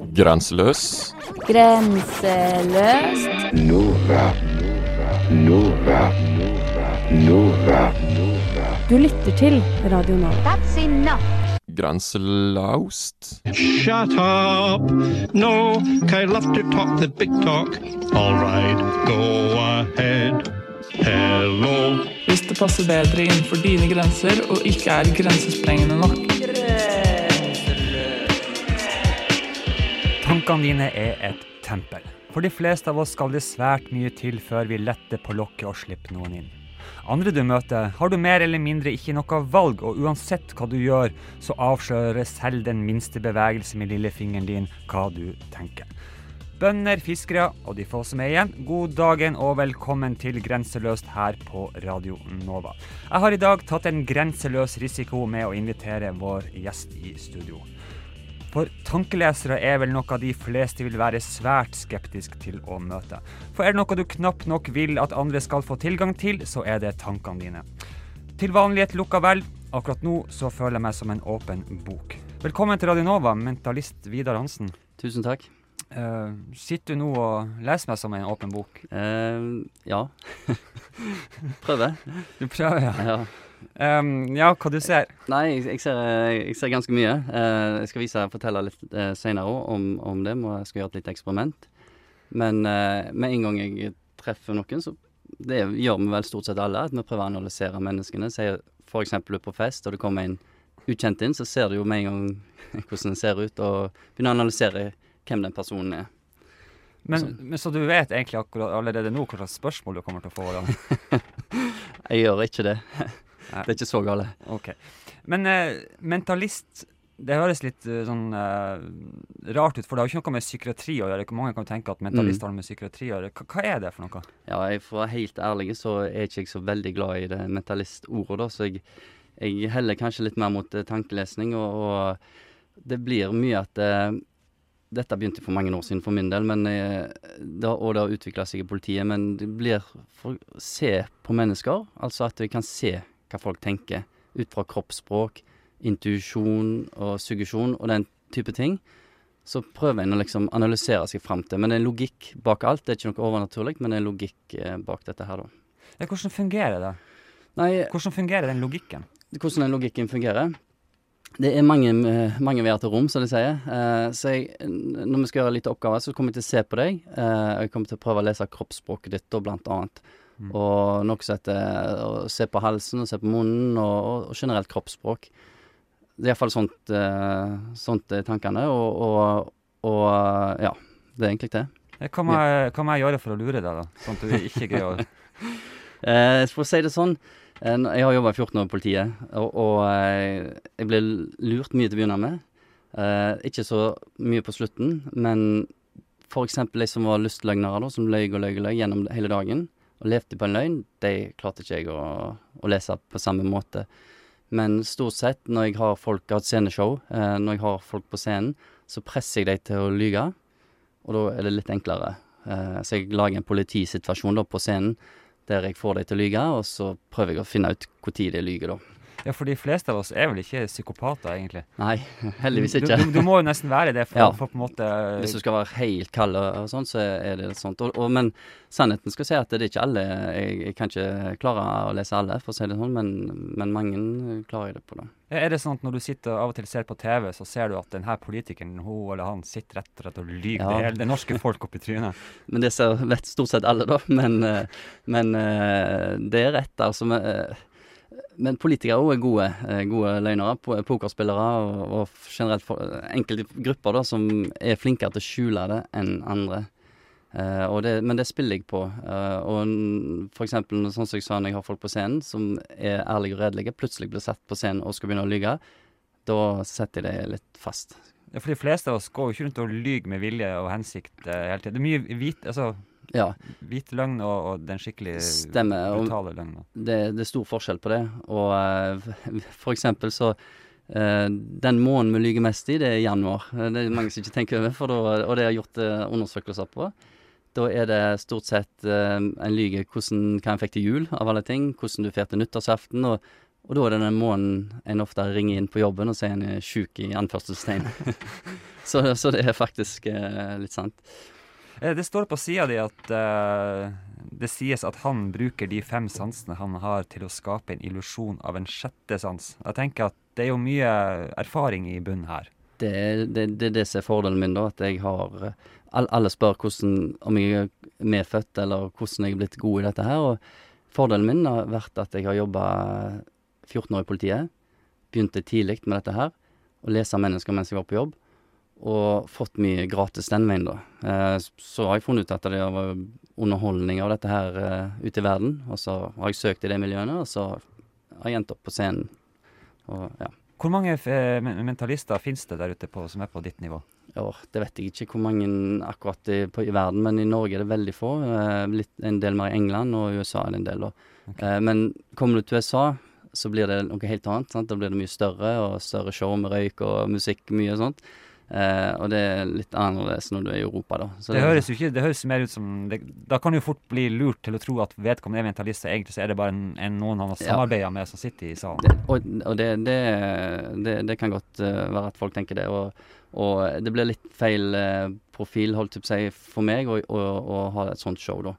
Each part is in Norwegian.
Grenseløs. Grenseløst. Nova, Nova, Nova, Du lytter til Radio Nova. That's enough. Grenselaust. Shut up! No, I love to talk the big talk. All right, go ahead. Hello. Hvis det passer bedre innenfor dine grenser og ikke er grensesprengende nok. Tankene dine er et tempel. For de fleste av oss skal det svært mye til før vi letter på lokket og slipper noen inn. Andre du møter, har du mer eller mindre ikke noe valg, og uansett hva du gjør, så avslører selv den minste bevegelse med lillefingeren din hva du tenker. Bønder, fiskere og de få som er igjen, god dagen og velkommen til Grenseløst her på Radio Nova. Jeg har i dag tatt en grenseløs risiko med å invitere vår gjest i studio. For tankelesere er vel noe de fleste vil være svært skeptisk til å møte. For er det noe du knapt nok vil at andre skal få tilgang til, så er det tankene dine. Til vanlig et lukka vel. Akkurat nå så føler jeg meg som en åpen bok. Velkommen til Radionova, mentalist Vidar Hansen. Tusen takk. Uh, sitter du nå og leser meg som en åpen bok? Uh, ja. Prøver. Du prøver, ja. Ja. Um, ja, hva du ser? Nei, jeg, ser, jeg ser ganske mye. Uh, jeg skal vise fortelle litt uh, senere om, om det. Jeg skal gjøre et lite eksperiment. Men uh, med en gang jeg treffer noen, så det gjør vi vel stort sett alle, at vi prøver å analysere menneskene. Sier f.eks. du er på fest, og det kommer en ukjent inn, så ser du jo med en gang hvordan den ser ut, og begynner å analysere hvem den personen er. Men, men Så du vet egentlig akkurat allerede nå hva slags spørsmål du kommer til å få? Jeg gjør ikke det. Det er ikke så gale. Ok. Men eh, mentalist det høres litt uh, sånn uh, rart ut, for det har jo ikke noe med psykiatri å gjøre. Mange kan tenke at mentalist har med psykiatri å gjøre. Hva, hva er det for noe? Ja, jeg å være helt ærlig, så er ikke jeg så veldig glad i det mentalist-ordet, da. Så jeg, jeg heller kanskje litt mer mot uh, tankelesning, og, og det blir mye at Dette begynte for mange år siden for min del, men, da, og det har utvikla seg i politiet. Men det blir for å se på mennesker, altså at vi kan se hva folk tenker ut fra kroppsspråk, intuisjon og suggesjon og den type ting. Så prøver en å liksom analysere seg fram til. Men det er en logikk bak alt. Det er ikke noe overnaturlig, men det er en logikk eh, bak dette her, da. Ja, hvordan fungerer det? Nei, Hvordan fungerer den logikken? hvordan den logikken fungerer Det er mange, eh, mange veier til rom, som de sier. Eh, så jeg, når vi skal gjøre litt oppgaver, så kommer jeg til å se på deg. Eh, og jeg kommer til å prøve å lese kroppsspråket ditt, og blant annet. Mm. Og noe som heter å se på halsen, og se på munnen, og, og, generelt kroppsspråk. Det er iallfall sånt, sånt er tankene, og, og, og ja. Det er egentlig det. Hva må, jeg, hva må jeg gjøre for å lure deg, da? Sånn at du ikke greier å Eh, for å si det sånn, jeg har jobba i 14 år i politiet, og, og eh, jeg ble lurt mye til å begynne med. Eh, ikke så mye på slutten, men eksempel de som var lystløgnere, som løy og løy og løy gjennom hele dagen, og levde på en løgn, de klarte ikke jeg å, å lese på samme måte. Men stort sett, når jeg har folk har et sceneshow, eh, når jeg har folk på scenen, så presser jeg dem til å lyge, og da er det litt enklere. Eh, så jeg lager en politisituasjon da på scenen, der jeg får dem til å lyge, og så prøver jeg å finne ut når de lyver, da. Ja, for de fleste av oss er vel ikke psykopater, egentlig? Nei, heldigvis ikke. du, du må jo nesten være det for, Ja. for på en måte Hvis du skal være helt kald og, og sånn, så er det sånt. Og, og, men sannheten skal si at det er ikke alle jeg, jeg kan ikke klare å lese alle, for å si det sånn, men, men mange klarer jeg det på, da. Er det sånn at når du sitter og av og til ser på TV, så ser du at denne politikeren, hun eller han, sitter rett og slett og lyver Ja. det, hele- det norske folk opp i trynet? Men det ser vet stort sett alle, da. Men, eh, men eh, det er rett, altså. Men, eh, men politikere òg er gode, eh, gode løgnere. Pokerspillere og, og generelt for, enkelte grupper da, som er flinkere til å skjule det enn andre. Uh, det, men det spiller jeg på. Uh, og for eksempel sånn som jeg sa når jeg har folk på scenen som er ærlige og redelige, plutselig blir satt på scenen og skal begynne å lyge, da setter jeg det litt fast. Ja, for de fleste av oss går jo ikke rundt og lyver med vilje og hensikt uh, hele tiden. Det er mye vit, altså, Ja, hvit løgn og, og den skikkelig stemmer. Brutale løgnen. det, det er stor forskjell på det. Og uh, for eksempel så uh, Den måneden vi lyver mest i, det er januar. Eh, Det er mange som ikke tenker over, for da, og det er gjort uh, undersøkelser på. Da er det stort sett en lyge hvordan hva en fikk til jul, av alle ting. Hvordan du feirte nyttårsaften. Og, Og da er det den måneden en ofte ringer inn på jobben og sier en er sjuk i anførselstegn. så, så det er faktisk eh, litt sant. Eh, Det står på sida di at uh, det sies at han bruker de fem sansene han har til å skape en illusjon av en sjette sans. Jeg tenker at det er jo mye erfaring i bunnen her. Det er det, det, det som er fordelen min, da. At jeg har eh, Alle spør hvordan, om jeg er medfødt, eller hvordan jeg er blitt god i dette her. Og fordelen min har vært at jeg har jobba 14 år i politiet. Begynte tidlig med dette her. Å lese mennesker mens jeg var på jobb. Og fått mye gratis den veien, da. Eh, så har jeg funnet ut at det var underholdning av dette her eh, ute i verden. Og så har jeg søkt i de miljøene, og så har jeg endt opp på scenen. Og ja. Hvor mange eh, mentalister finnes det der ute på, som er på ditt nivå? Ja, det vet jeg ikke hvor mange akkurat i, på, i verden, men i Norge er det veldig få. Eh, litt, en del mer i England, og i USA er det en del. da. Eh, men kommer du til USA, så blir det noe helt annet. Sant? Da blir det mye større, og større show med røyk og musikk, mye sånt. Eh, og det er litt annerledes når du er i Europa, da. Så Det høres jo ikke, det høres mer ut som det, Da kan du jo fort bli lurt til å tro at vedkommende er mentalist, og egentlig så er det bare en, en noen han har Ja. med som sitter i salen. det, og og det, det, det, det kan godt uh, være at folk tenker det. Og, og det blir litt feil uh, profil, holdt jeg på å si, for meg å, ha et sånt show, da.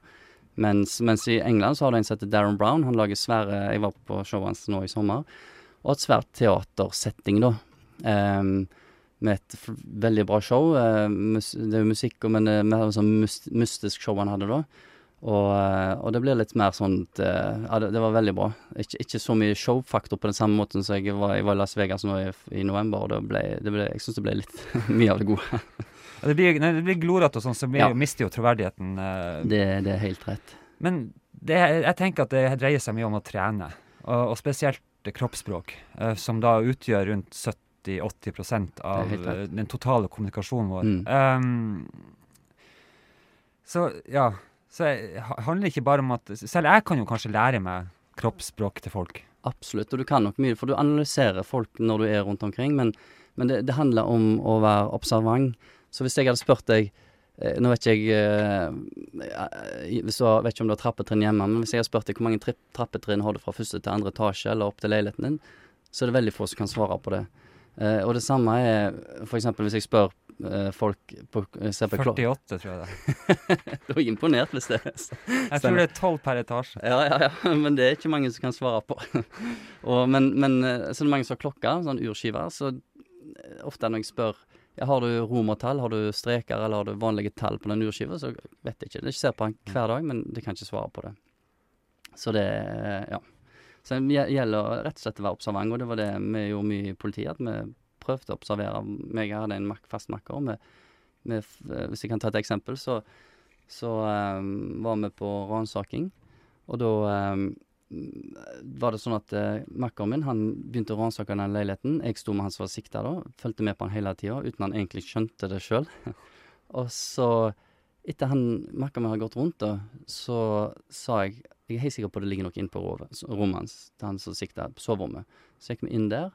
Mens, mens i England så har du en som heter Darren Brown. Han lager svære Jeg var på showet hans nå i sommer. Og et svært teatersetting, da. Ehm, med et f veldig bra show. eh, mus det er jo musikk, men det er mer sånn myst mystisk show han hadde da. Og, eh, og det blir litt mer sånn eh, Ja, det, det var veldig bra. Ikke, ikke så mye showfaktor på den samme måten som jeg var, jeg var i Las Vegas nå i, i november, og det ble, det ble, jeg syns det ble litt mye av det gode. Det blir, nei, det blir glorete og sånn, så blir, Ja. mister jo troverdigheten. eh. Det, det er helt rett. Men det, jeg tenker at det dreier seg mye om å trene, og, og spesielt kroppsspråk, eh, som da utgjør rundt 70-80 av eh, den totale kommunikasjonen vår. Mm. Um, så ja, så jeg, handler det ikke bare om at Selv jeg kan jo kanskje lære meg kroppsspråk til folk. Absolutt, og du kan nok mye, for du analyserer folk når du er rundt omkring, men, men det, det handler om å være observant. Så hvis jeg hadde spurt deg eh, Nå vet ikke jeg eh, hvis du har, vet ikke om du har trappetrinn hjemme, men hvis jeg hadde spurt deg hvor mange trappetrinn har du fra første til andre etasje eller opp til leiligheten din, så er det veldig få som kan svare på det. Eh, og det samme er f.eks. hvis jeg spør uh, folk på, ser på 48, tror jeg det. Du er imponert hvis det er Jeg tror det er 12 per etasje. ja, ja, ja, men det er ikke mange som kan svare på. og, men, men eh, så er det mange som har klokka sånn urskiver, så eh, ofte når jeg spør ja, har du romertall, har du streker, eller har du vanlige tall på den urskiva, så vet jeg ikke. Jeg ser på den hver dag, men de kan ikke svare på det. Så det, eh, ja. Så det gjelder rett og slett å være observant, og det var det vi gjorde mye i politiet, at vi prøvde å observere. Jeg hadde en fast makker, og vi, vi, hvis jeg kan ta et eksempel, så, så um, var vi på ransaking, og da um, var det sånn at uh, makkeren min han begynte å ransake den leiligheten. Jeg sto med han som var sikta da, fulgte med på han hele tida uten han egentlig skjønte det sjøl. og så, etter han makkeren min hadde gått rundt, da, så sa jeg jeg er helt sikker på det ligger noe inne på rovet- rommet hans, til han som sikta, på soverommet. Så gikk vi inn der.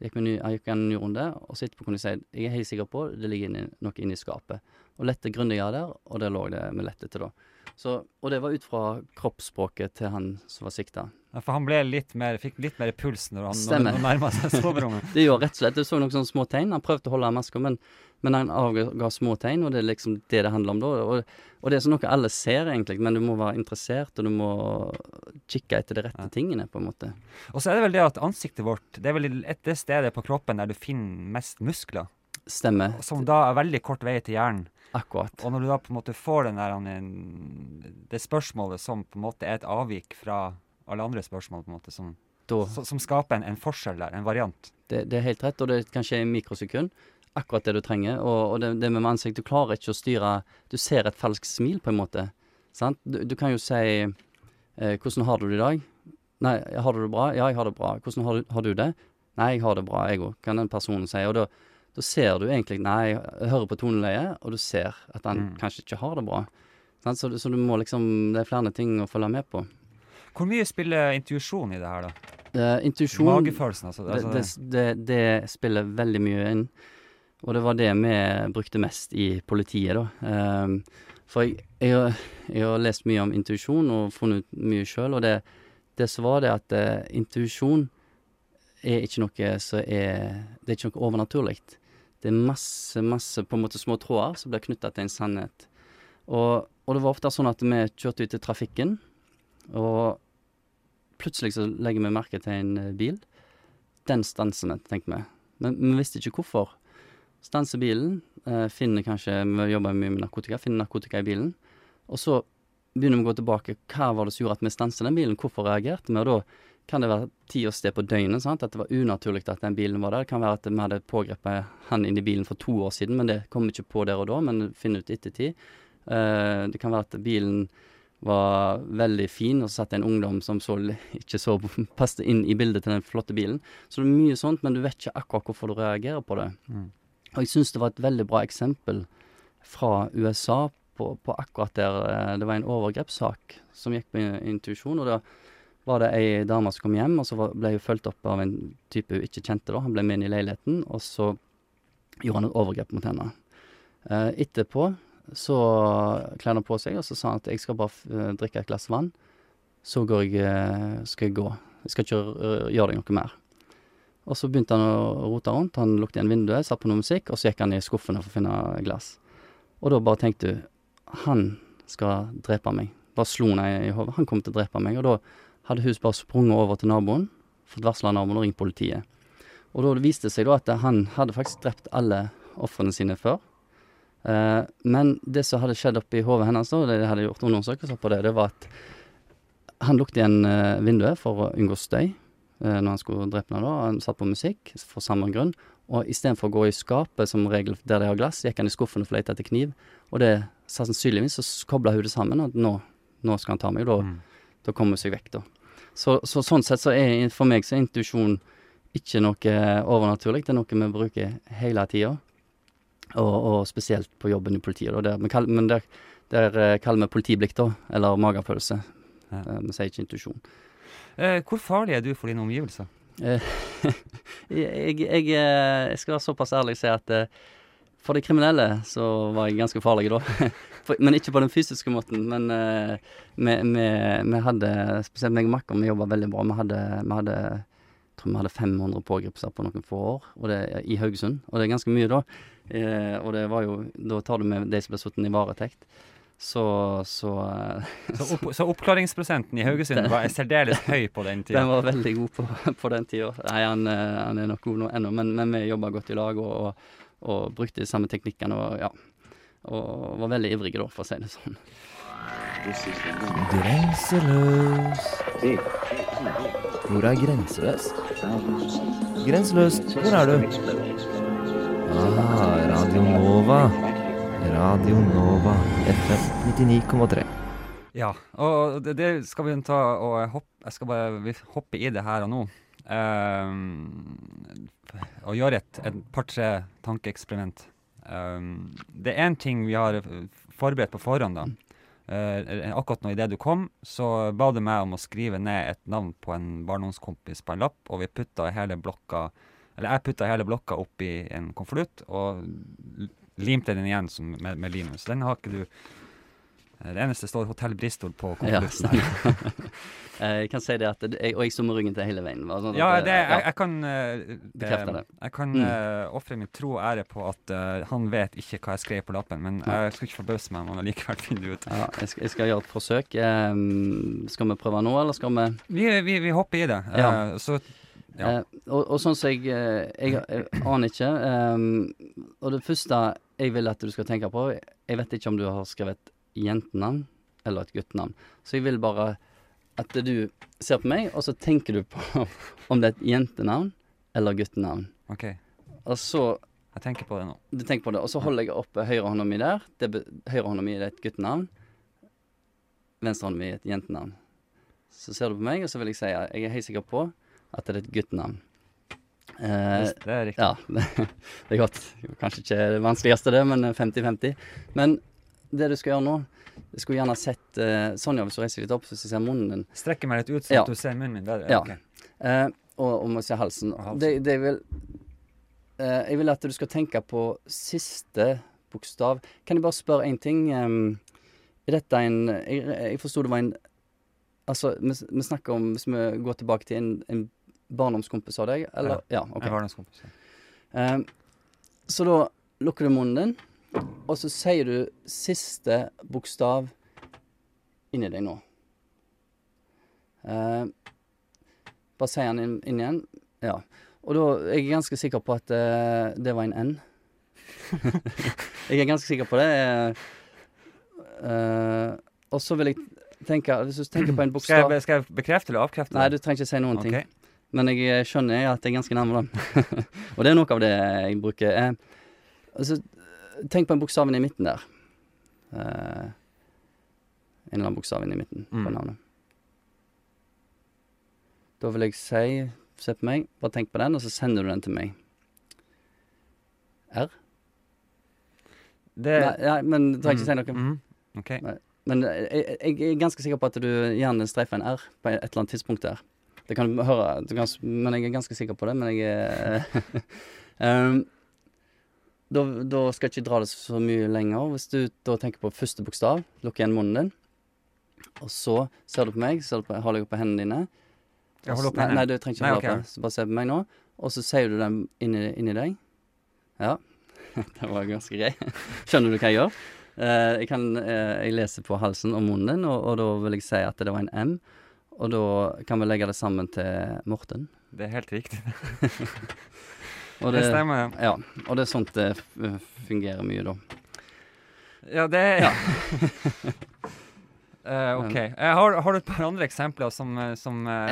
Gikk ny, jeg gikk en ny runde, og så etterpå kunne jeg si jeg er helt sikker på det ligger inni, noe i skapet. Og lette grundigere der, og der lå det vi lette etter da. Så, og det var ut fra kroppsspråket til han som var sikta. For han ble litt mer, fikk litt mer puls når han, når Stemmer. han nærma seg soverommet. Det gjør rett og slett, Du så noen sånne små tegn. Han prøvde å holde maska, men, men han avga små tegn, og det er liksom det det handler om da. Og, og det er sånn noe alle ser, egentlig, men du må være interessert, og du må kikke etter de rette Ja. tingene, på en måte. Og så er det vel det at ansiktet vårt Det er vel et det stedet på kroppen der du finner mest muskler, Stemmer. som da er veldig kort vei til hjernen. Akkurat. Og når du da på en måte får den der, det spørsmålet som på en måte er et avvik fra alle andre spørsmål, på en måte, som, som, som skaper en, en forskjell der, en variant. det, det er helt rett, og det kan skje i mikrosekund. Akkurat det du trenger. Og, og det, det med ansikt, du klarer ikke å styre Du ser et falskt smil, på en måte. Sant? Du, du kan jo si eh, 'Hvordan har du det i dag?' 'Nei, har du det bra?' 'Ja, jeg har det bra.' 'Hvordan har du, har du det?' 'Nei, jeg har det bra, jeg òg', kan den personen si. Og da, da ser du egentlig Nei, jeg hører på toneleiet, og du ser at han Mm. kanskje ikke har det bra. Så, så du må liksom Det er flere ting å følge med på. Hvor mye spiller intuisjon i det her, da? Uh, intuisjon Magefølelsen, altså. det, altså det, det, det spiller veldig mye inn. Og det var det vi brukte mest i politiet, da. Um, for jeg, jeg, jeg har lest mye om intuisjon og funnet ut mye sjøl, og det, det var det at uh, intuisjon er ikke noe som er Det er ikke noe overnaturlig. Det er masse, masse på en måte små tråder som blir knytta til en sannhet. Og, og det var ofte sånn at vi kjørte ut i trafikken, og plutselig så legger vi merke til en eh, bil. Den stanser vi, tenkte vi. Men vi visste ikke hvorfor. Stanser bilen, eh, finner kanskje Vi jobber mye med narkotika, finner narkotika i bilen. Og så begynner vi å gå tilbake. Hva var det som gjorde at vi stanset den bilen? Hvorfor reagerte vi? Og da kan det være tid og sted på døgnet. Sant? At det var unaturlig at den bilen var der. Det kan være at vi hadde pågrepet han inn i bilen for to år siden, men det kom ikke på der og da, men finner ut i ettertid. Eh, det kan være at bilen var veldig fin, og så satt en ungdom som så, ikke så passet inn i bildet til den flotte bilen. Så det er mye sånt, men du vet ikke akkurat hvorfor du reagerer på det. Mm. Og jeg syns det var et veldig bra eksempel fra USA på, på akkurat der eh, det var en overgrepssak som gikk på intuisjon. Og da var det ei dame som kom hjem, og så ble hun fulgt opp av en type hun ikke kjente. da. Han ble med inn i leiligheten, og så gjorde han et overgrep mot henne. Eh, etterpå så kledde han på seg, og så sa han at jeg skal bare eh, drikke et glass vann, så går jeg, eh, skal jeg gå. Jeg skal ikke gjøre deg noe mer. Og så begynte han å rote rundt. Han lukket igjen vinduet, satt på noe musikk, og så gikk han i skuffene for å finne glass. Og da bare tenkte du han skal drepe meg. Bare slo henne i hodet. Han kommer til å drepe meg. Og da hadde hun bare sprunget over til naboen, fått varsla naboen og ringt politiet. Og da viste det seg da at han hadde faktisk drept alle ofrene sine før. Eh, men det som hadde skjedd oppi hodet hennes, og det hadde gjort undersøkelser på det, det var at han lukket igjen eh, vinduet for å unngå støy eh, når han skulle drepe henne. da. Han satt på musikk for samme grunn. Og istedenfor å gå i skapet som regel der de har glass, gikk han i skuffen og fløyta etter kniv. Og det sannsynligvis så kobla hun det sammen, at nå, nå skal han ta meg. Da, Mm. da kommer hun seg vekk, da. Så, så sånn sett så er for meg så er intuisjon ikke noe overnaturlig. Det er noe vi bruker hele tida. Og, og spesielt på jobben i politiet. Da. Der, men, kall- men der, der eh, kaller vi politiblikk, da. Eller magefølelse. Ja. Eh, Vi sier ikke intuisjon. Eh, hvor farlig er du for dine omgivelser? Eh, jeg, jeg, eh, jeg skal være såpass ærlig og si at eh, for de kriminelle så var jeg ganske farlig da. For, men ikke på den fysiske måten. Men vi, vi, vi hadde, spesielt meg og makkeren, vi jobba veldig bra. Vi hadde, vi hadde tror vi hadde 500 pågripelser på noen få år og det, i Haugesund. Og det er ganske mye, da. Eh, og det var jo Da tar du med de som ble sittet i varetekt. Så, så eh, Så, opp, så oppklaringsprosenten i Haugesund var særdeles høy på den tida. Den var veldig god på, på den tida. Nei, han, eh, han er nok god nå ennå, men, men vi jobba godt i lag og, og, og brukte de samme teknikkene og ja. Og var veldig ivrige, da, for å si det sånn. Grenseløs. Hvor er grenseløs? Grenseløs, hvor er du? Ah, Radio Nova. Radio Nova FM 99,3. Ja, og det, det skal vi ta og hoppe Jeg skal bare hoppe i det her og nå. Um, og gjøre et, et par-tre tankeeksperiment. Um, det er én ting vi har forberedt på forhånd. da. Eh, akkurat nå idet du kom, så ba du meg om å skrive ned et navn på en barndomskompis på en lapp, og vi putta hele blokka Eller jeg putta hele blokka opp i en konvolutt og limte den igjen med, med limen. Så den har ikke du Det eneste står Hotell Bristol på Ja, konvolutten. her. Eh, jeg kan si det at jeg, Og jeg sto ryggen til hele veien. sånn ja, det- det, jeg, jeg kan eh, Bekrefter det. Jeg kan Mm. uh, ofre min tro og ære på at uh, han vet ikke hva jeg skrev på lappen, men jeg skal ikke forbause meg om han likevel finner det ut. Ja, jeg, skal, jeg skal gjøre et forsøk. Um, skal vi prøve nå, eller skal vi Vi, vi, vi hopper i det. Ja. Uh, så Ja. Eh, og, og sånn som jeg, eh, jeg Jeg aner ikke. ehm, og det første jeg vil at du skal tenke på Jeg vet ikke om du har skrevet et jentenavn eller et guttenavn. Så jeg vil bare at du ser på meg, og så tenker du på om det er et jentenavn eller guttenavn. OK, Og så jeg tenker på det nå. du tenker på det, og så holder jeg opp høyrehånda mi der. Høyrehånda mi er et guttenavn. Venstrehånda mi er et jentenavn. Så ser du på meg, og så vil jeg si at jeg er helt sikker på at det er et guttenavn. Eh, Det, det er riktig. ja, det, det er godt. Kanskje ikke det vanskeligste, det, men 50-50. Men det du skal gjøre nå Jeg skulle gjerne sett uh, Sonja, hvis du reiser litt opp, så ser munnen din. Strekker meg litt ut, sånn Ja. at du ser munnen min. bedre? Ja. Okay. Uh, og, og må se halsen. Og halsen. Det, det vil uh, Jeg vil at du skal tenke på siste bokstav. Kan jeg bare spørre én ting? Um, er dette en Jeg, jeg forsto det var en Altså, vi, vi snakker om Hvis vi går tilbake til en, en barndomskompis av deg, eller? Ja, ok. okay. En barndomskompis. kompis. ja. Så da lukker du munnen din, og så sier du siste bokstav inni deg nå. Eh, bare si den inn, inn igjen. Ja. Og da er jeg ganske sikker på at eh, det var en N. jeg er ganske sikker på det. Eh, og så vil jeg tenke Hvis du tenker på en Skal bokstav jeg, skal jeg bekrefte eller avkrefte? Nei, du trenger ikke si noen ting. Ok. Men jeg eh, skjønner at jeg er ganske nærme den. og det er noe av det jeg bruker. Eh, altså, tenk på en bokstav i midten der. Uh, en eller annen bokstav i midten på Mm. navnet. Da vil jeg si Se på meg, bare tenk på den, og så sender du den til meg. R? Det, Nei, ja, men du trenger ikke si noe. Mm, ok. Men eh, jeg, jeg er ganske sikker på at du gjerne streifer en R på et eller annet tidspunkt der. Det kan du høre, du kan, men jeg er ganske sikker på det. Men jeg er um, da, da skal jeg ikke dra det så mye lenger. Hvis du da tenker på første bokstav, lukk igjen munnen din. Og så ser du på meg, du på, holder jeg opp på hendene dine. Jeg holder opp nei, nei, du trenger ikke holde okay. opp. Så bare se på meg nå. Og så sier du den inni, inni deg. Ja. det var ganske grei. Skjønner du hva jeg gjør? Eh, jeg, kan, eh, jeg leser på halsen og munnen din, og, og da vil jeg si at det var en M. Og da kan vi legge det sammen til Morten. Det er helt riktig. Og Det stemmer. Ja, og det er sånt det fungerer mye, da. Ja, det Ja. uh, ok. Eh, har, har du et par andre eksempler som, eh, som uh,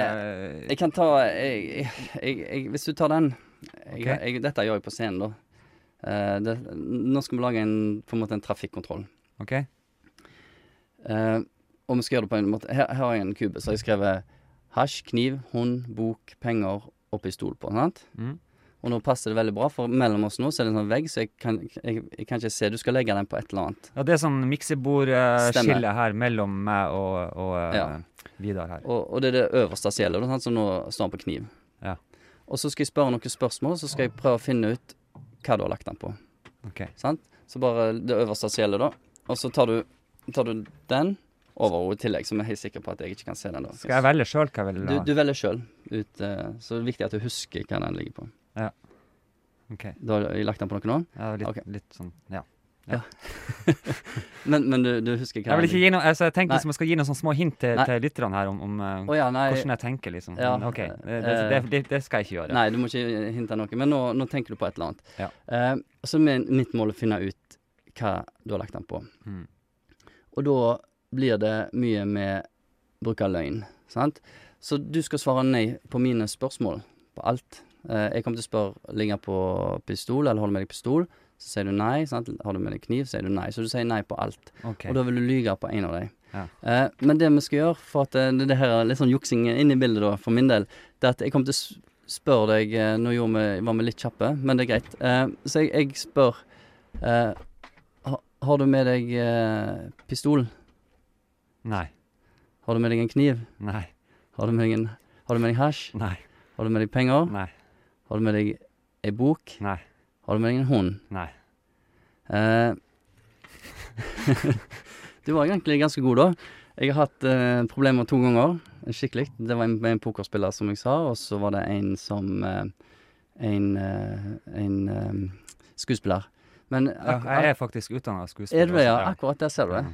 Jeg kan ta jeg, jeg, jeg, Hvis du tar den jeg, jeg, Dette gjør jeg på scenen, da. Uh, det, nå skal vi lage en, på en måte en trafikkontroll. OK? Uh, og vi skal gjøre det på en måte Her, her har jeg en kube, så har jeg skrevet hasj, kniv, hund, bok, penger og pistol på. sant? Mm. Og nå passer det veldig bra, for mellom oss nå så er det en sånn vegg, så jeg kan, jeg, jeg kan ikke se. Du skal legge den på et eller annet. Ja, det er sånn miksebordskille her mellom meg og, og eh, Ja. Vidar her. Og, og det er det øverste som gjelder, så nå står han på kniv. Ja. Og så skal jeg spørre noen spørsmål, så skal jeg prøve å finne ut hva du har lagt den på. Ok. Sant? Så bare det øverste som gjelder, da. Og så tar du, tar du den over henne i tillegg, så vi er helt sikre på at jeg ikke kan se den. da. Skal jeg velge sjøl hva jeg vil ha? du velger sjøl. Uh, så det er viktig at du husker hva den ligger på. Ok. Da har lagt den på noe nå? Ja, litt, Ok. litt sånn Ja. Men, men du, du husker hva Jeg vil ikke gi noe altså, Jeg tenkte Nei. liksom jeg skal gi noen sånne små hint til, Nei. til lytterne her om, om eh, Å ja, nei. hvordan jeg tenker, liksom. Ja, Men OK. Det, det, eh, det, det, det skal jeg ikke gjøre. Nei, du må ikke hinte noe. Men nå, nå tenker du på et eller annet. Ja. Eh, så er mitt mål å finne ut hva du har lagt den på. Mm. Og da blir det mye med bruk av løgn, sant? Så du skal svare nei på mine spørsmål, på alt. Eh, jeg kommer til å spørre ligger på pistol, eller holder med deg pistol. Så sier du nei. sant? Har du med deg kniv, sier du nei. Så du sier nei på alt. Okay. Og da vil du lyge på en av dem. Ja. Eh, men det vi skal gjøre, for at eh, det, det her er litt sånn juksing inn i bildet da, for min del, det er at jeg kommer til å spørre deg eh, Nå vi, var vi litt kjappe, men det er greit. Eh, så jeg, jeg spør eh, har, Har du med deg pistol? Nei. Har du med deg en kniv? Nei. Har du med deg, en, har du med deg hasj? Nei. Har du med deg penger? Nei. Har du med deg ei bok? Nei. Har du med deg en hund? Nei. Eh, du var egentlig ganske god, da. Jeg har hatt eh, problemer to ganger, skikkelig. Det var en, med en pokerspiller, som jeg sa, og så var det en som eh, En, eh, en eh, skuespiller. Men Ja, jeg er faktisk utdanna skuespiller. er du det, ja? Akkurat der ser du det.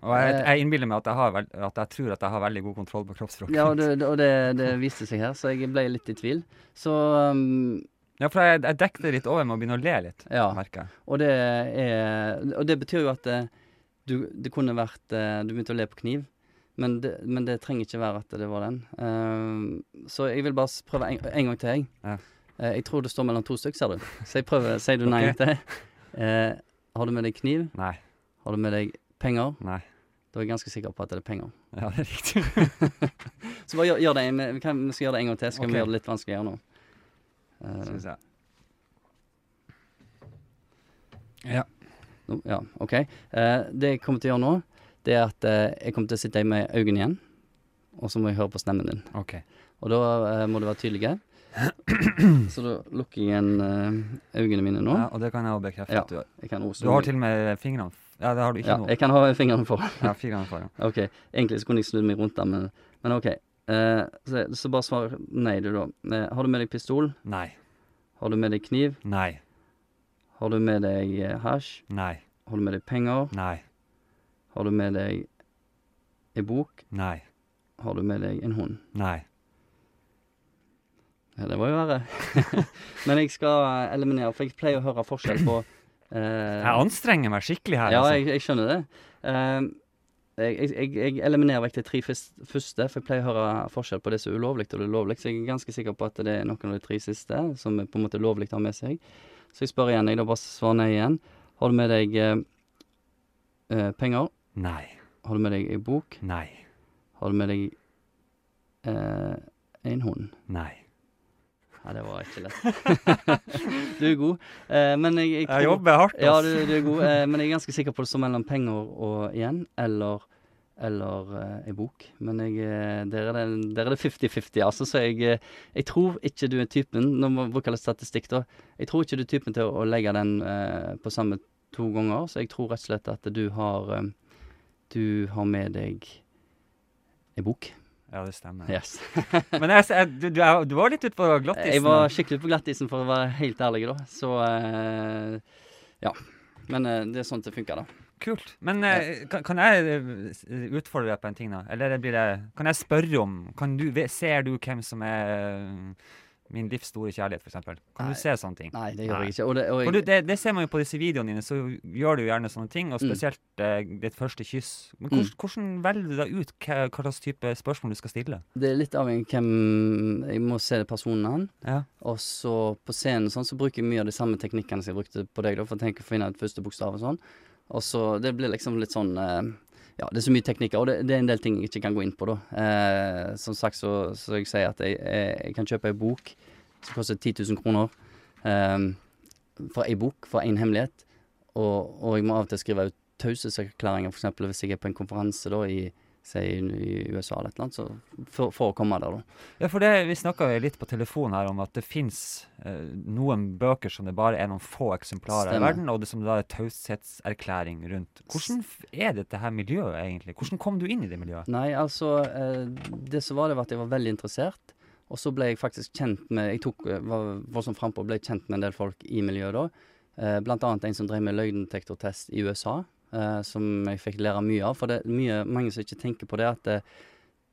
Og jeg, jeg innbiller meg at jeg, har at jeg tror at jeg har veldig god kontroll på kroppsspråket. Ja, og det, og det, det viste seg her, så jeg ble litt i tvil. Så um, Ja, for jeg, jeg dekket det litt over med å begynne å le litt, ja. merker jeg. Og det, er, og det betyr jo at eh, du, det kunne vært eh, Du begynte å le på kniv, men det, men det trenger ikke være at det var den. Eh, så jeg vil bare prøve en, en gang til, jeg. Ja. Uh, jeg tror det står mellom to stykker, ser du. Så jeg prøver. Sier du nei okay. til? Uh, har du med deg kniv? Nei. Har du med deg penger? Nei. Da er jeg ganske sikker på at det er penger. Ja, det er riktig. Så bare gjør, gjør det en, vi, kan, vi skal gjøre det en gang til, så skal okay. vi gjøre det litt vanskeligere nå. Uh, Skal vi se. Ja. No, ja, OK. Uh, det jeg kommer til å gjøre nå, det er at uh, jeg kommer til å sitte med øynene igjen, og så må jeg høre på stemmen din. OK. Og da uh, må du være tydelig. Så da lukker jeg igjen øynene mine nå. Ja, og det kan jeg også bekrefte Ja. at du gjør. Jeg kan også Du har til og med fingrene Ja, det har du ikke ja, nå. jeg kan ha fingrene foran. Ja, fingrene foran. OK. Egentlig så kunne jeg snudd meg rundt der, men, men OK. Eh, så, så bare svar nei, du, da. Eh, har du med deg pistol? Nei. Har du med deg kniv? Nei. Har du med deg eh, hasj? Nei. Har du med deg penger? Nei. Har du med deg ei bok? Nei. Har du med deg en hund? Nei. Ja, det var jo verre. Men jeg skal eh, eliminere, for jeg pleier å høre forskjell på Jeg anstrenger meg skikkelig her. Ja, altså. jeg, jeg skjønner det. Eh, jeg, jeg, jeg, eliminerer vekk de tre første, for jeg pleier å høre forskjell på det som er ulovlig og det lovlig. Så jeg er ganske sikker på at det er noen av de tre siste som er på en måte lovlig ha med seg. Så jeg spør igjen, jeg da bare svarer nei igjen. Har du med deg eh, eh, penger? Nei. Har du med deg ei bok? Nei. Har du med deg eh, en hund? Nei. Ja, det var ikke lett. du er god. Eh, men jeg, jeg, Jeg jobber hardt, Ja, du, du er god. Eh, men jeg er ganske sikker på det står mellom penger og igjen, eller eller uh, ei bok. Men jeg, eh, der er det der er 50-50, altså. Så jeg, eh, jeg tror ikke du er typen Nå må vi bruke litt statistikk, da. Jeg tror ikke du er typen til å, å legge den uh, på samme to ganger. Så jeg tror rett og slett at du har um, Du har med deg ei bok. Ja, det stemmer. Yes. Men jeg, jeg, du, du, var litt ute på glattisen. Jeg var skikkelig på glattisen, for å være helt ærlig, da. Så uh, ja. Men uh, det er sånn det funker, da. Kult. Men uh, kan, kan jeg eh, utfordre deg på en ting, da? Eller blir det Kan jeg spørre om kan du, Ser du hvem som er eh, min livs store kjærlighet, f.eks.? Kan Nei. du se sånne ting? Nei, det gjør Nei. jeg ikke. Og det, og jeg... du, det, det ser man jo på disse videoene dine, så gjør du jo gjerne sånne ting, og Mm. spesielt eh, ditt første kyss. Men hvordan, hvordan velger du da ut hva, hva slags type spørsmål du skal stille? det er litt avhengig av hvem Jeg må se personen han. Ja. Og så på scenen sånn, så bruker jeg mye av de samme teknikkene som jeg brukte på deg, da, for å tenke å finne ut første bokstav og sånn. Og så Det blir liksom litt sånn eh, Ja, det er så mye teknikker, og det, det er en del ting jeg ikke kan gå inn på, da. Eh, som sagt så, så jeg sier at jeg, jeg, jeg kan kjøpe ei bok som koster 10 000 kroner. Eh, for ei bok, for én hemmelighet. Og, og jeg må av og til skrive ut taushetserklæringer, f.eks. hvis jeg er på en konferanse da i Si i USA eller et eller annet, så for, for å komme der, da. Ja, for det, Vi snakka litt på telefon her om at det fins eh, noen bøker som det bare er noen få eksemplarer i verden, og det som da er taushetserklæring rundt. Hvordan er dette her miljøet, egentlig? Hvordan kom du inn i det miljøet? Nei, altså eh, Det som var, det var at jeg var veldig interessert. Og så ble jeg faktisk kjent med Jeg tok, eh, var voldsomt frampå og ble kjent med en del folk i miljøet da. Eh, blant annet en som drev med løgndetektortest i USA, som jeg fikk lære mye av. For det er mye, mange som ikke tenker på det, at det,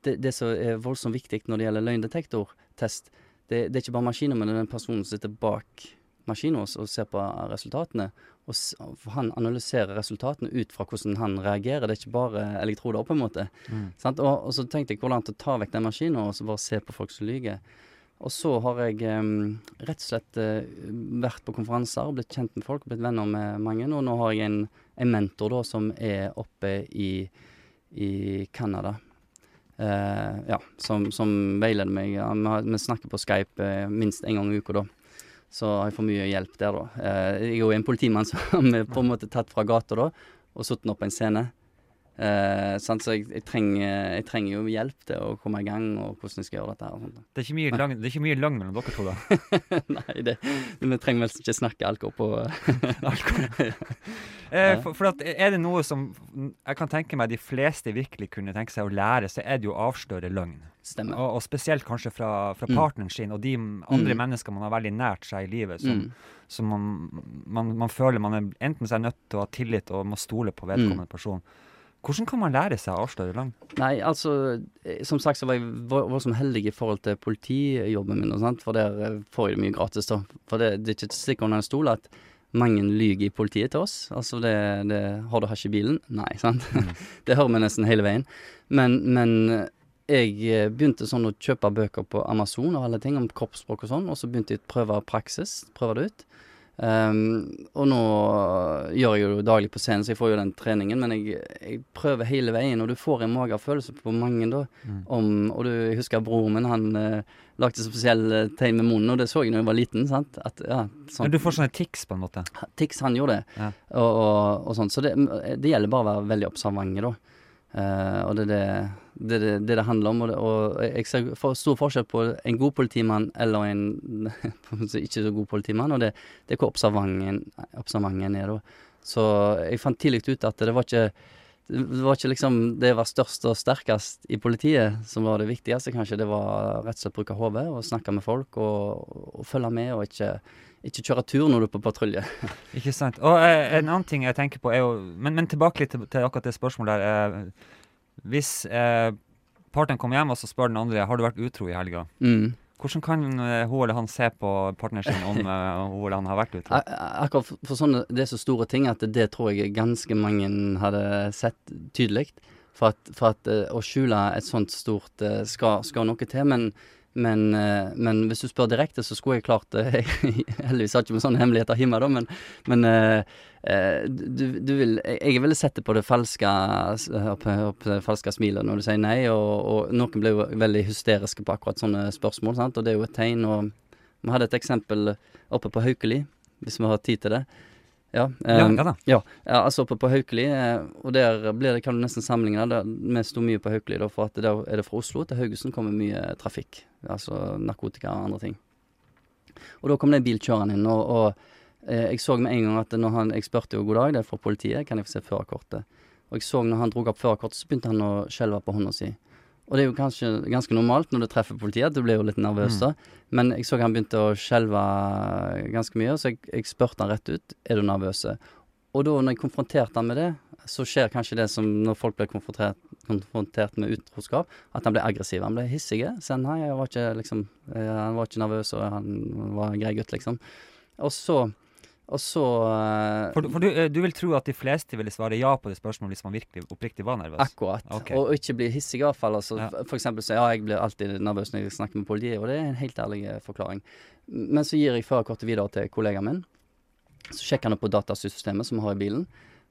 det, det som er voldsomt viktig når det gjelder løgndetektortest, det, det er ikke bare maskiner, men det er den personen som sitter bak maskinen og, og ser på resultatene. Og han analyserer resultatene ut fra hvordan han reagerer. Det er ikke bare elektroder, på en måte. Sant? Og, og så tenkte jeg hvordan å ta vekk den maskinen og så bare se på folk som lyver. Og så har jeg um, rett og slett uh, vært på konferanser blitt kjent med folk, blitt venner med mange. Og nå har jeg en, en mentor da som er oppe i, i Canada. Eh, ja, som, som veileder meg. Ja, vi, har, vi snakker på Skype eh, minst en gang i uka, da. Så jeg får mye hjelp der, da. Eh, jeg er jo en politimann som er på en måte tatt fra gata da, og satt opp på en scene. Eh, sant? Så jeg, jeg, trenger, jeg trenger jo hjelp til å komme i gang, og hvordan jeg skal gjøre dette her. Det er ikke mye lang, det er ikke mye lang mellom dere to, da. Nei, det, vi trenger vel ikke snakke alkohol på Eh, for, for at er det noe som jeg kan tenke meg de fleste virkelig kunne tenke seg å lære, så er det jo å avsløre løgn. Stemmer. Og, og spesielt kanskje fra, fra Mm. partneren sin og de andre Mm. mennesker man har veldig nært seg i livet, som, Mm. som man, man, man føler man er enten er nødt til å ha tillit og må stole på vedkommende Mm. person. Hvordan kan man lære seg å avsløre lang? Nei, altså eh, Som sagt så var jeg vo- voldsomt heldig i forhold til politijobben min, og sånt, for der eh, får jeg det mye gratis, da. For det, det er ikke til å stikke under en stol at mange lyver i politiet til oss. Altså det, det Har du hasj i bilen? Nei, sant. det hører vi nesten hele veien. Men, men eh, jeg begynte sånn å kjøpe bøker på Amazon og alle ting om kroppsspråk og sånn, og så begynte jeg å prøve praksis, prøve det ut. Ehm, og nå gjør jeg jo daglig på scenen, så jeg får jo den treningen, men jeg, jeg prøver hele veien, og du får en magefølelse på mange da, Mm. om Og du jeg husker broren min, han eh, lagde spesielle tegn med munnen, og det så jeg da jeg var liten, sant. At, ja, sånn. Men du får sånne tics, på en måte. Tics, han gjorde det, Ja. og, og, og sånn. Så det, det gjelder bare å være veldig observant, da. Eh, og det er det det, det, det det handler om. Og, det, og jeg ser for, stor forskjell på en god politimann eller en ikke så god politimann, og det, er hvor observanten er, da. Så jeg fant tidlig ut at det var ikke Det var ikke liksom det være størst og sterkest i politiet som var det viktigste, kanskje. Det var rett og slett bruke hodet og snakke med folk og, og følge med, og ikke, ikke kjøre tur når du er på patrulje. Ikke sant. Og eh, en annen ting jeg tenker på er jo Men, men tilbake litt til, til akkurat det spørsmålet der. Eh, hvis eh, partneren kommer hjem og så spør den andre har du vært utro i helga, Mm. hvordan kan eh, hun eller han se på partneren sin om eh, hun eller han har vært utro? Akkurat for, for sånne, det er så store ting at det tror jeg ganske mange hadde sett tydelig. For at, for at eh, å skjule et sånt stort skal, skal noe til. Men, men, eh, men hvis du spør direkte, så skulle jeg klart det. Heldigvis har jeg ikke med sånne hemmeligheter hjemme, da, men, men eh, eh, du, du vil Jeg, ville sett det på det falske, opp, opp falske smilet når du sier nei, og, og noen blir jo veldig hysteriske på akkurat sånne spørsmål, sant? og det er jo et tegn. og Vi hadde et eksempel oppe på Haukeli, hvis vi har tid til det. Ja, Ja, ja ja, ja, altså oppe på Haukeli, eh, og der blir det, kan du nesten sammenligne det. Vi sto mye på Haukeli, da, for at der er det fra Oslo til Haugesund kommer mye trafikk. Altså narkotika og andre ting. Og da kom det en bil kjørende inn, og, og eh, jeg så med en gang at når han Jeg spurte jo god dag, det er fra politiet, kan jeg få se førerkortet? Og jeg så når han dro opp førerkortet, så begynte han å skjelve på hånda si. Og det er jo kanskje ganske normalt når du treffer politiet, du blir jo litt nervøs da. Men jeg så han begynte å skjelve ganske mye, så jeg, jeg spurte han rett ut er du nervøs. Og da når jeg konfronterte han med det, så skjer kanskje det som når folk blir konfrontert, konfrontert med utroskap, at han ble aggressiv. Han ble hissig. Så nei, jeg var ikke liksom jeg, Han var ikke nervøs, og han var en grei gutt, liksom. Og så Og så uh, For, du- for du, eh, du vil tro at de fleste ville svare ja på det spørsmålet hvis man virkelig oppriktig var nervøs? Akkurat. Okay. Og ikke bli hissig, i hvert fall. Altså, Ja. For eksempel så ja, jeg blir alltid nervøs når jeg snakker med politiet, og det er en helt ærlig eh, forklaring. Men så gir jeg førerkortet videre til kollegaen min. Så sjekker han det på datasystemet som vi har i bilen,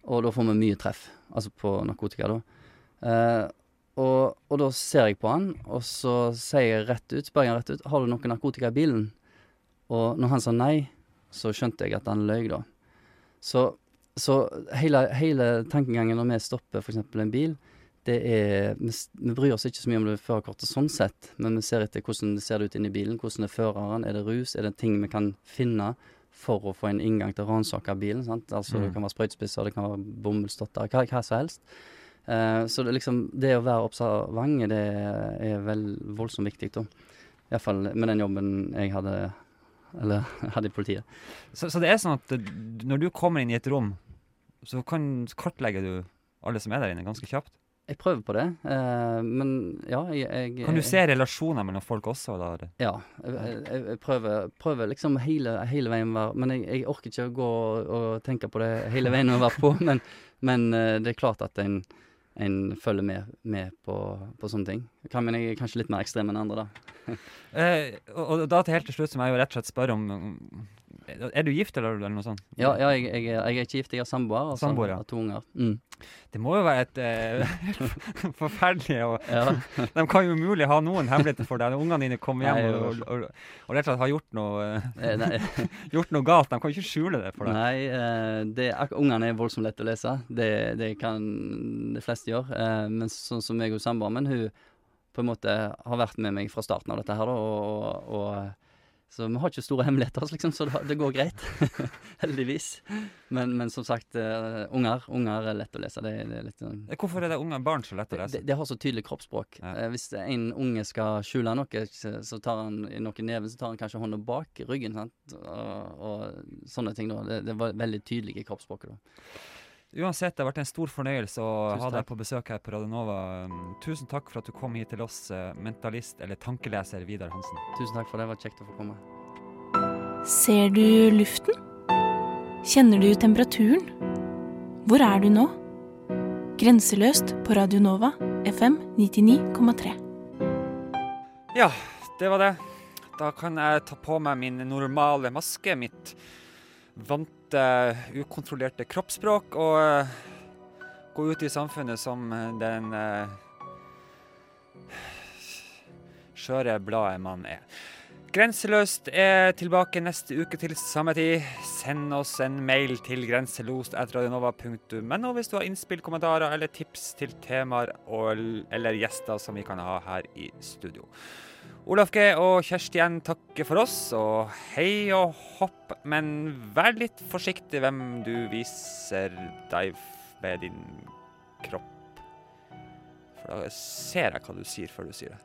og da får vi mye treff. Altså på narkotika, da. Eh, og, og da ser jeg på han, og så sier jeg rett ut, spør jeg rett ut har du noe narkotika i bilen. Og når han sa nei, så skjønte jeg at han løy, da. Så, så hele, hele tankegangen når vi stopper f.eks. en bil, det er vi, vi bryr oss ikke så mye om det førerkortet sånn sett, men vi ser etter hvordan det ser ut inni bilen. Hvordan er føreren? Er det rus? Er det ting vi kan finne for å få en inngang til å ransake bilen? Sant? Altså Mm. Det kan være sprøytespisser, det kan være bomullsdotter, hva, hva som helst. Uh, så det, liksom, det å være observant, det er vel voldsomt viktig, da. Iallfall med den jobben jeg hadde, eller hadde i politiet. Så, så det er sånn at eh, når du kommer inn i et rom, så kan, kartlegger du alle som er der inne, ganske kjapt? Jeg prøver på det, eh, men ja, jeg, jeg Kan du se relasjoner mellom folk også? Eller? Ja. Jeg, jeg, prøver, prøver liksom hele, hele veien være Men jeg, orker ikke å gå og, og tenke på det hele veien å være på, men, men eh, det er klart at en, en følger med, med på, på sånne ting. Kan, men jeg er kanskje litt mer ekstrem enn andre, da. Eh, og, og da til helt til slutt så må jeg jo rett og slett spørre om- Er du gift, eller, eller noe sånt? Ja, ja jeg, jeg, jeg er ikke gift, jeg har samboer. og Samboer, ja. To unger. Mm. Det må jo være et eh, forferdelig og Ja. De kan jo umulig ha noen hemmeligheter for deg. Ungene dine kommer hjem Nei, og, og, og, rett og slett har gjort noe, eh, gjort noe galt. De kan jo ikke skjule det for deg. nei eh, det, ungene er voldsomt lett å lese. Det, det kan de fleste gjøre. Eh, men sånn som jeg og samboeren min, hun på en måte har vært med meg fra starten av dette her, og, og, så vi har ikke store hemmeligheter, liksom, så det, det går greit. Heldigvis. Men, men som sagt, uh, unger, unger er lett å lese. Det, det er litt Eh, Hvorfor er det unge barn så lett å lese? det har så tydelig kroppsspråk. Ja. Uh, hvis en unge skal skjule noe, så tar han i noe i neven, så tar han kanskje hånda bak ryggen. Sant? Og, og sånne ting. da. Det, det var veldig tydelig i kroppsspråket. da. Uansett, det har vært en stor fornøyelse å Tusen ha deg takk. på besøk her på Radio Nova. Um, Tusen takk for at du kom hit til oss, eh, mentalist eller tankeleser Vidar Hansen. Tusen takk for det. Det var kjekt å få komme. Ser du luften? Kjenner du temperaturen? Hvor er du nå? Grenseløst på Radio Nova, FM 99,3. Ja, det var det. Da kan jeg ta på meg min normale maske, mitt vante, ukontrollerte kroppsspråk, og eh, gå ut i samfunnet som den uh, skjøre bladet man er. Grenseløst er tilbake neste uke til samme tid. Send oss en mail til grenselost.radionova.no hvis du har innspill, kommentarer eller tips til temaer og, eller gjester som vi kan ha her i studio. Olaf G og Kjersti N takker for oss, og hei og hopp, men vær litt forsiktig hvem du viser deg med din kropp. For da ser jeg hva du sier før du sier det.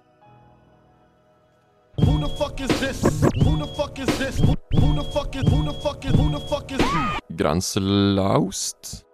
Who the fuck is this? Who the fuck is this? Who, who the fuck is who the fuck is who the fuck is Grenselaust.